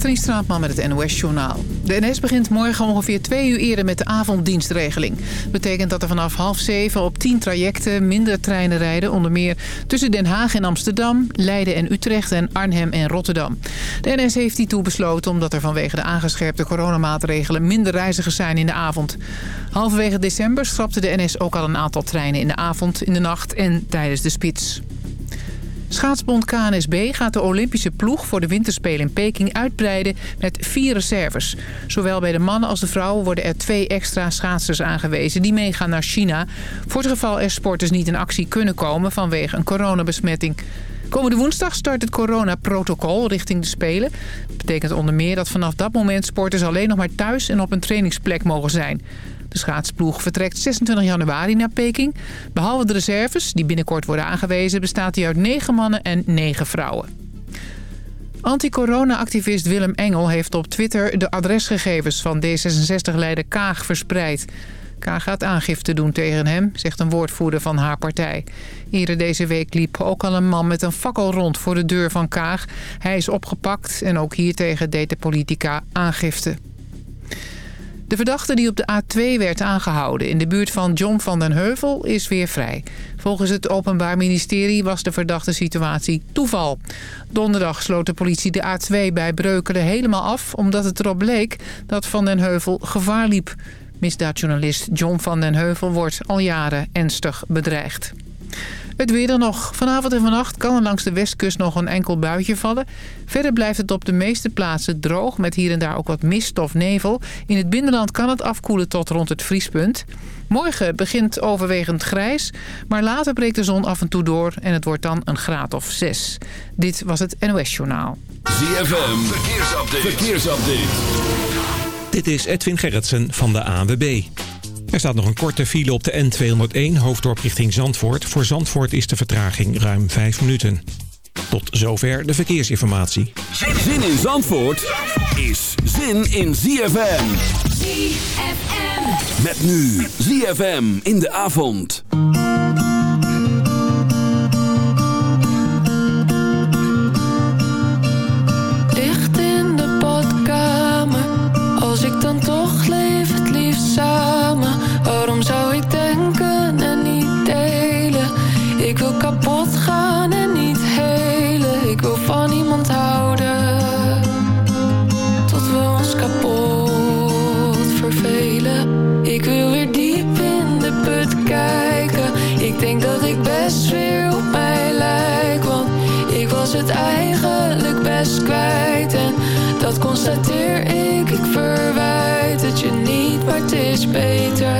Katrien Straatman met het NOS-journaal. De NS begint morgen ongeveer twee uur eerder met de avonddienstregeling. Betekent dat er vanaf half zeven op tien trajecten minder treinen rijden... onder meer tussen Den Haag en Amsterdam, Leiden en Utrecht en Arnhem en Rotterdam. De NS heeft die toe besloten omdat er vanwege de aangescherpte coronamaatregelen... minder reizigers zijn in de avond. Halverwege december schrapte de NS ook al een aantal treinen in de avond, in de nacht en tijdens de spits. Schaatsbond KNSB gaat de Olympische ploeg voor de winterspelen in Peking uitbreiden met vier reserves. Zowel bij de mannen als de vrouwen worden er twee extra schaatsers aangewezen die meegaan naar China. Voor het geval er sporters niet in actie kunnen komen vanwege een coronabesmetting. Komende woensdag start het coronaprotocol richting de Spelen. Dat betekent onder meer dat vanaf dat moment sporters alleen nog maar thuis en op een trainingsplek mogen zijn. De schaatsploeg vertrekt 26 januari naar Peking. Behalve de reserves, die binnenkort worden aangewezen... bestaat die uit 9 mannen en 9 vrouwen. Anti-corona-activist Willem Engel heeft op Twitter de adresgegevens van D66-leider Kaag verspreid. Kaag gaat aangifte doen tegen hem, zegt een woordvoerder van haar partij. Eerder deze week liep ook al een man met een fakkel rond voor de deur van Kaag. Hij is opgepakt en ook hiertegen deed de politica aangifte. De verdachte die op de A2 werd aangehouden in de buurt van John van den Heuvel is weer vrij. Volgens het Openbaar Ministerie was de verdachte situatie toeval. Donderdag sloot de politie de A2 bij Breukelen helemaal af... omdat het erop bleek dat Van den Heuvel gevaar liep. Misdaadjournalist John van den Heuvel wordt al jaren ernstig bedreigd. Het weer dan nog. Vanavond en vannacht kan er langs de westkust nog een enkel buitje vallen. Verder blijft het op de meeste plaatsen droog met hier en daar ook wat mist of nevel. In het binnenland kan het afkoelen tot rond het vriespunt. Morgen begint overwegend grijs, maar later breekt de zon af en toe door en het wordt dan een graad of 6. Dit was het NOS Journaal. ZFM, verkeersupdate. verkeersupdate. Dit is Edwin Gerritsen van de ANWB. Er staat nog een korte file op de N201, hoofddorp richting Zandvoort. Voor Zandvoort is de vertraging ruim 5 minuten. Tot zover de verkeersinformatie. Zin in Zandvoort is zin in ZFM. ZFM. Met nu ZFM in de avond. Licht in de badkamer. Als ik dan toch leef, het liefst samen. Kwijt. En dat constateer ik. Ik verwijt het je niet, maar het is beter.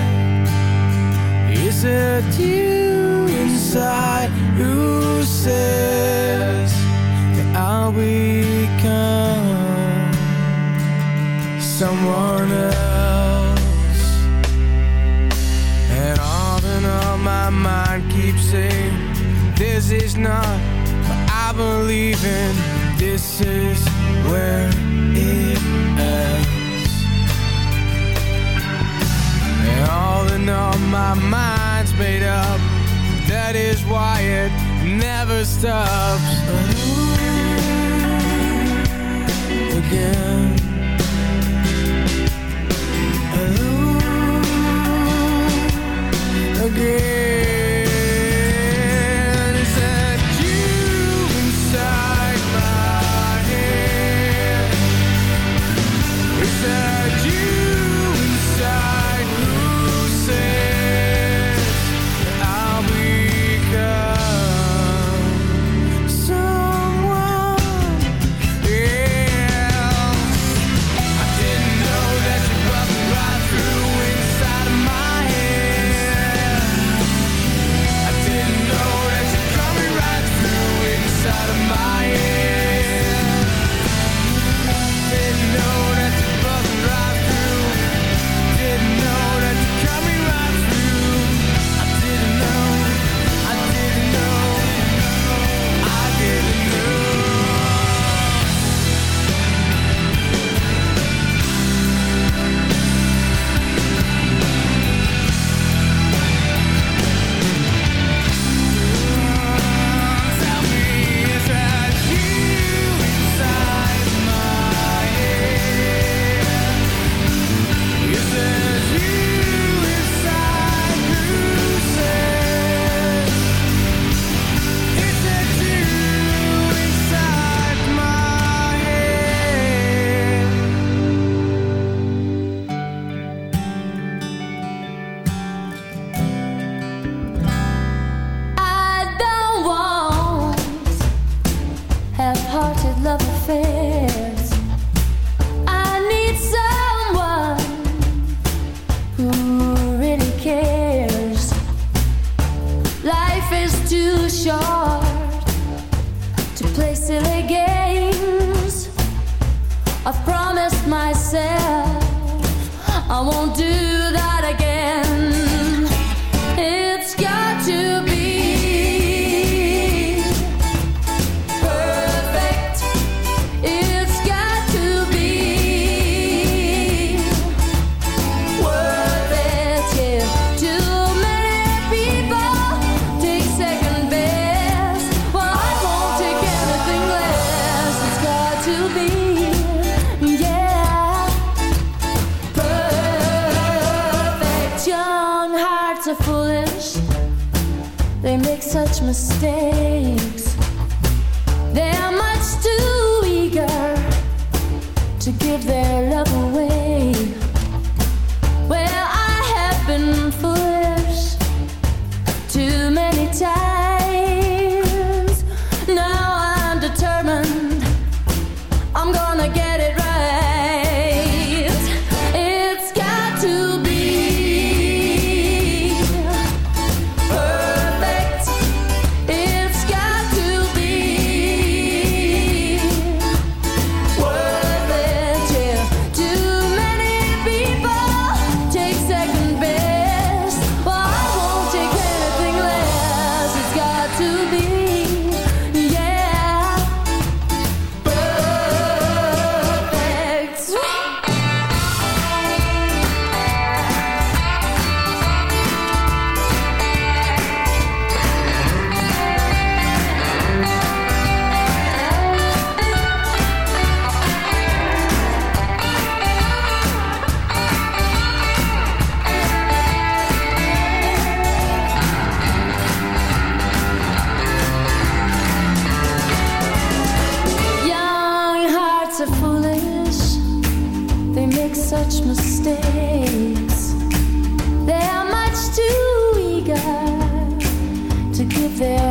It you inside who says that I'll become someone else? And all in all, my mind keeps saying this is not what I believe in. This is where it ends. And all in all, my mind's made up. That is why it never stops. Again. Again. are foolish, they make such mistakes. They are much too eager to give their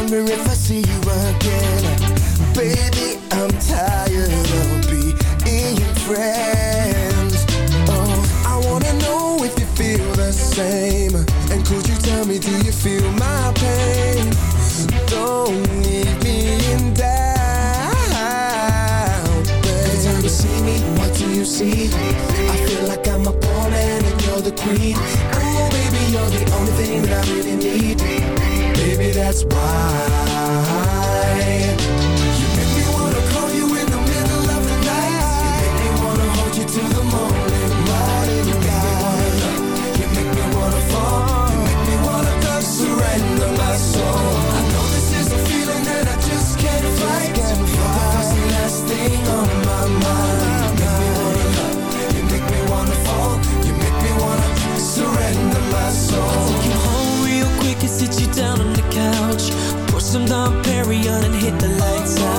wonder if I see you again. Baby that's why. Perignon and hit the lights out.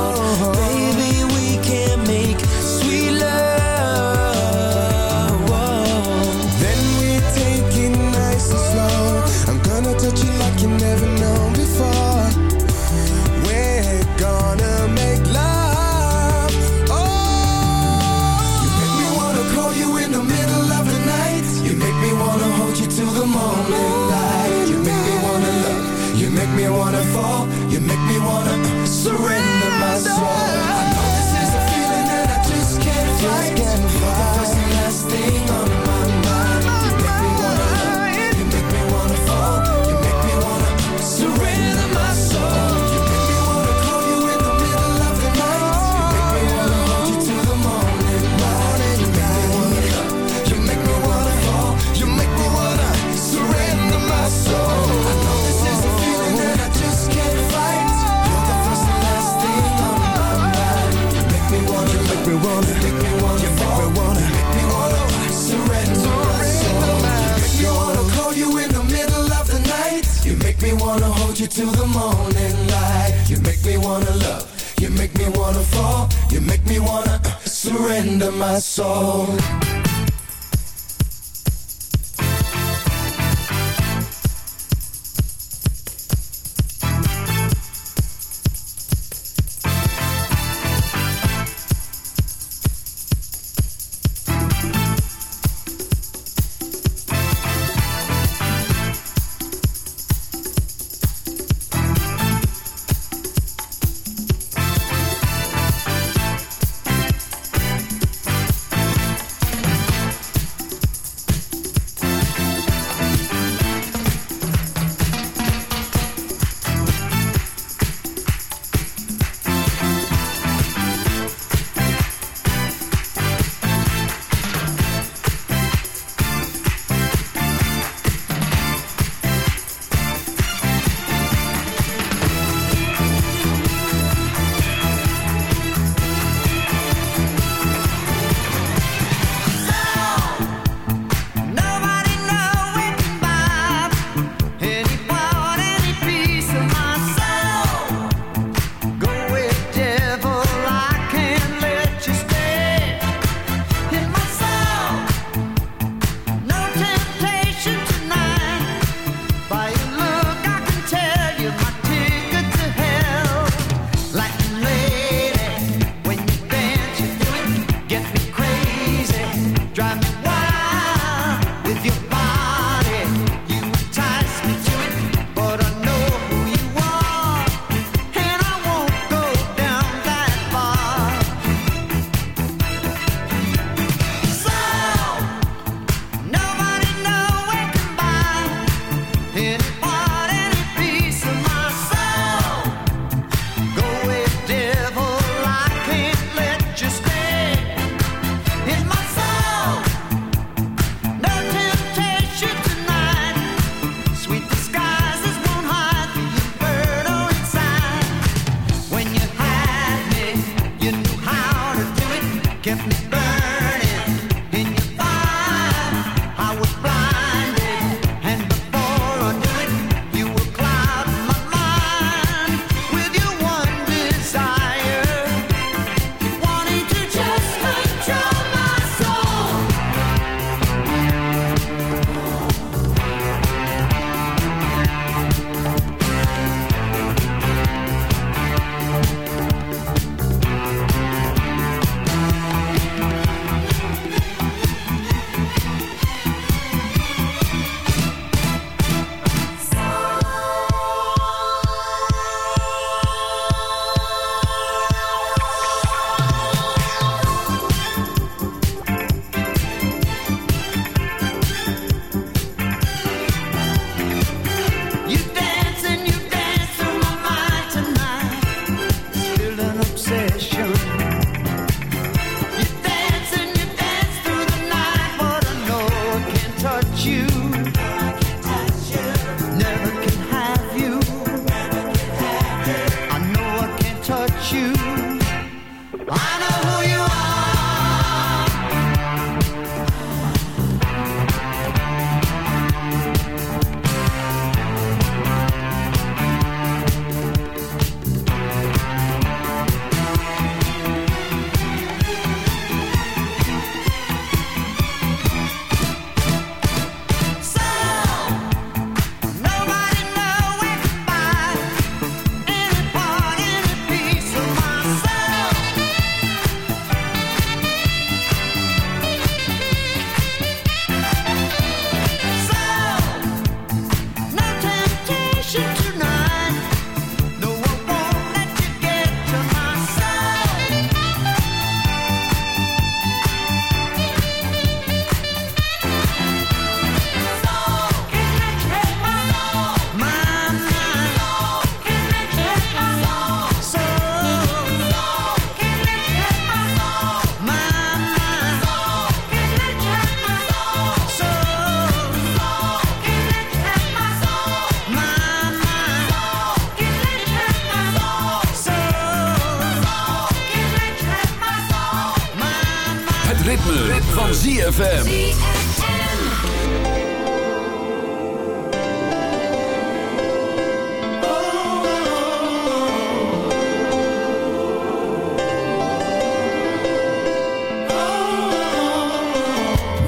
ritme, ritme. van ZFM.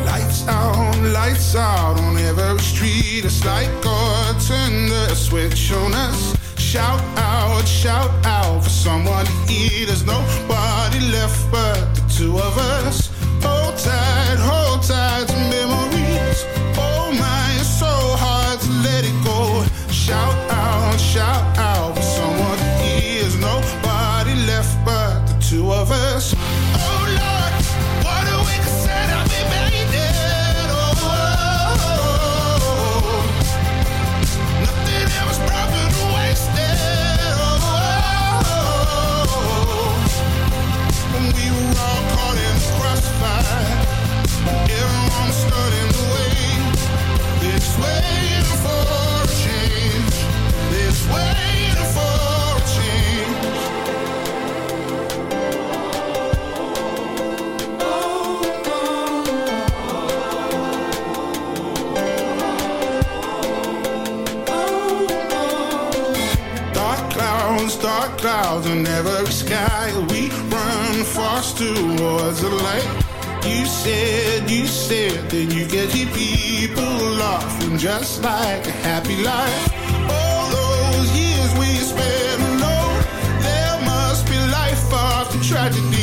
Lights out, lights out on every street. It's like God turned the switch on us. Shout out, shout out for someone to hear. There's nobody left but the two of us like a happy life. All those years we spent, no, there must be life after tragedy.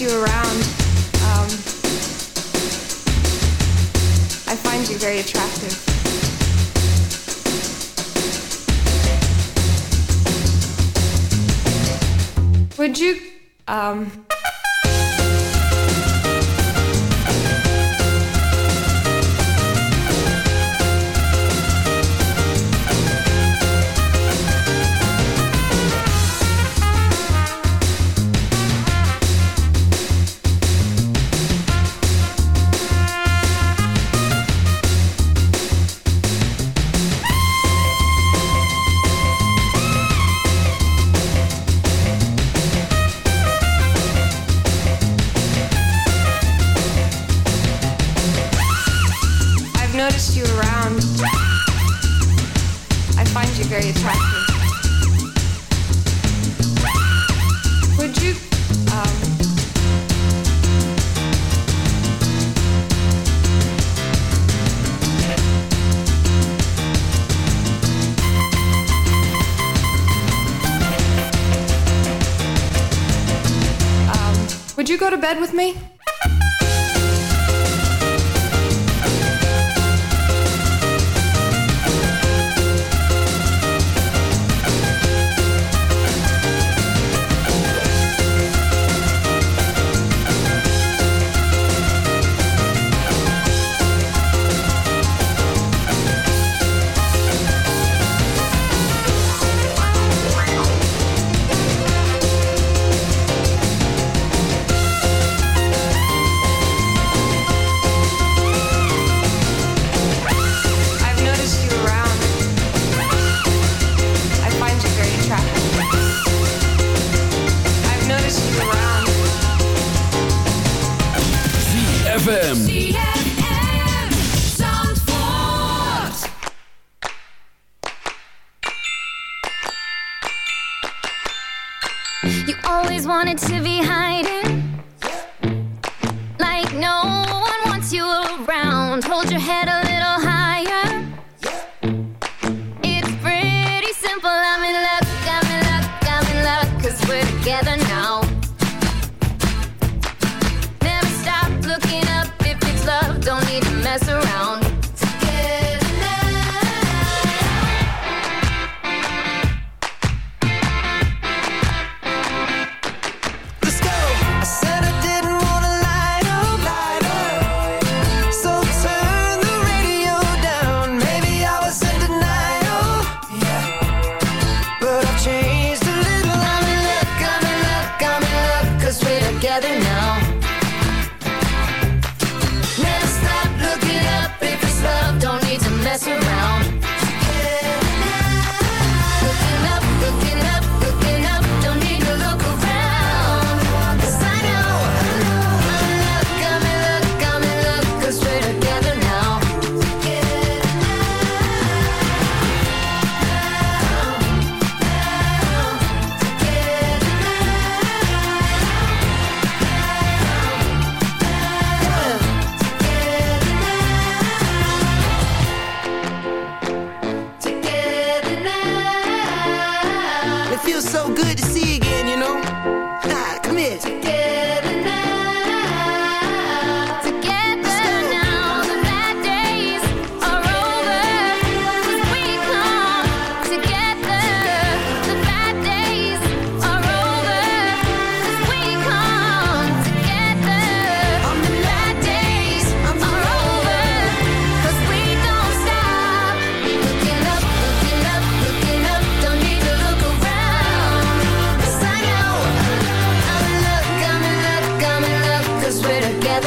you around. bed with me?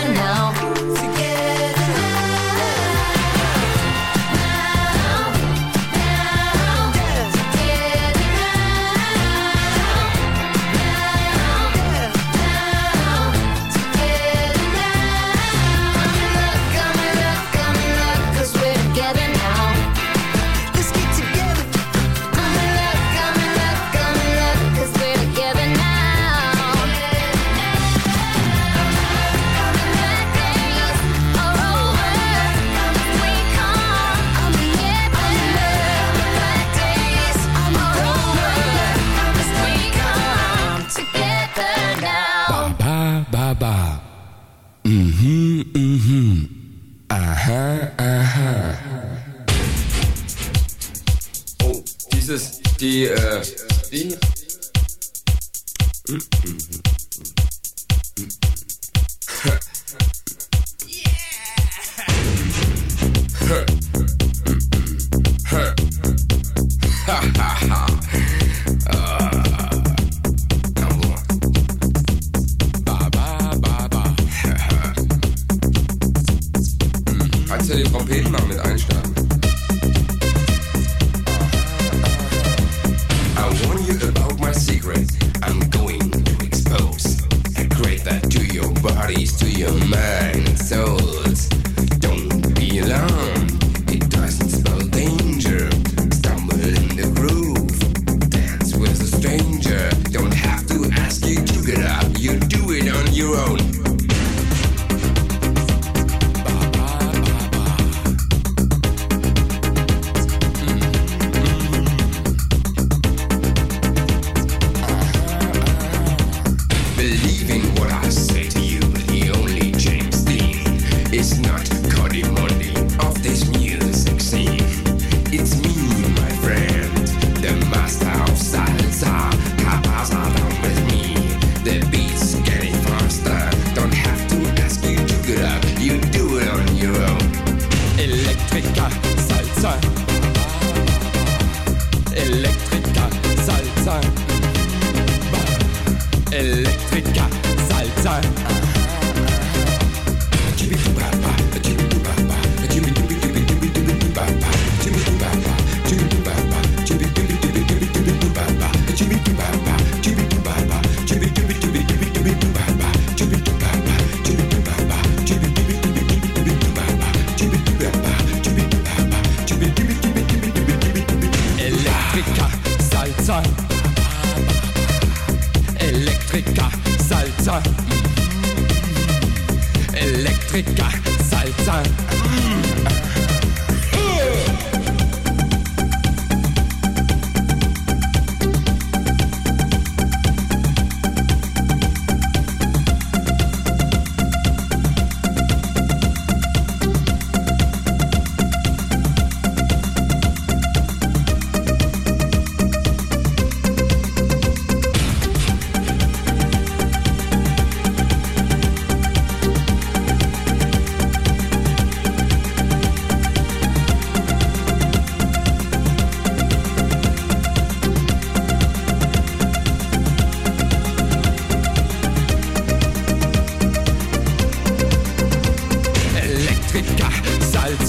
now.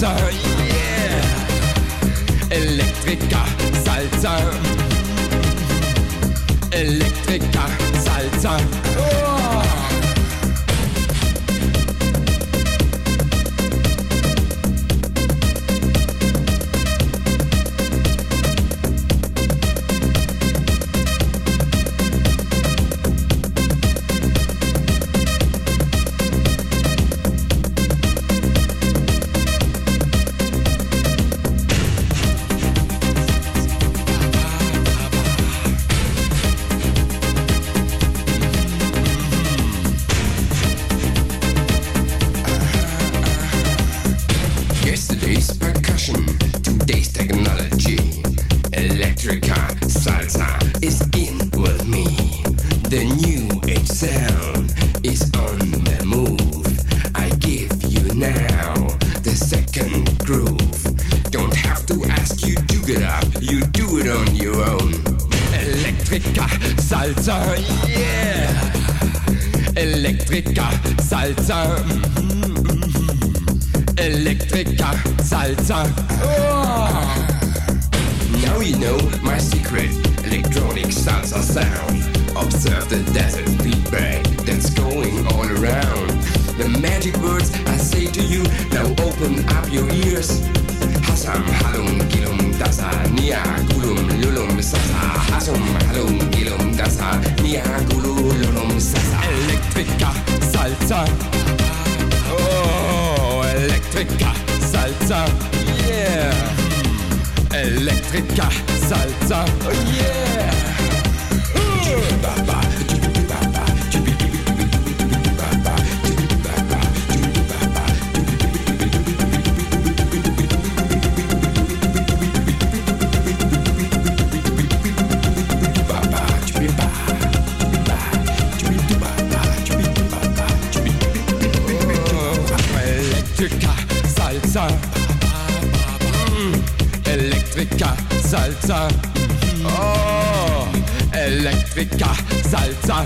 Salsa, yeah. Elektrika, Salsa. Elektrika, Salsa. Salsa. Mm. Elektrika, Salsa. Elektriker, Salzer,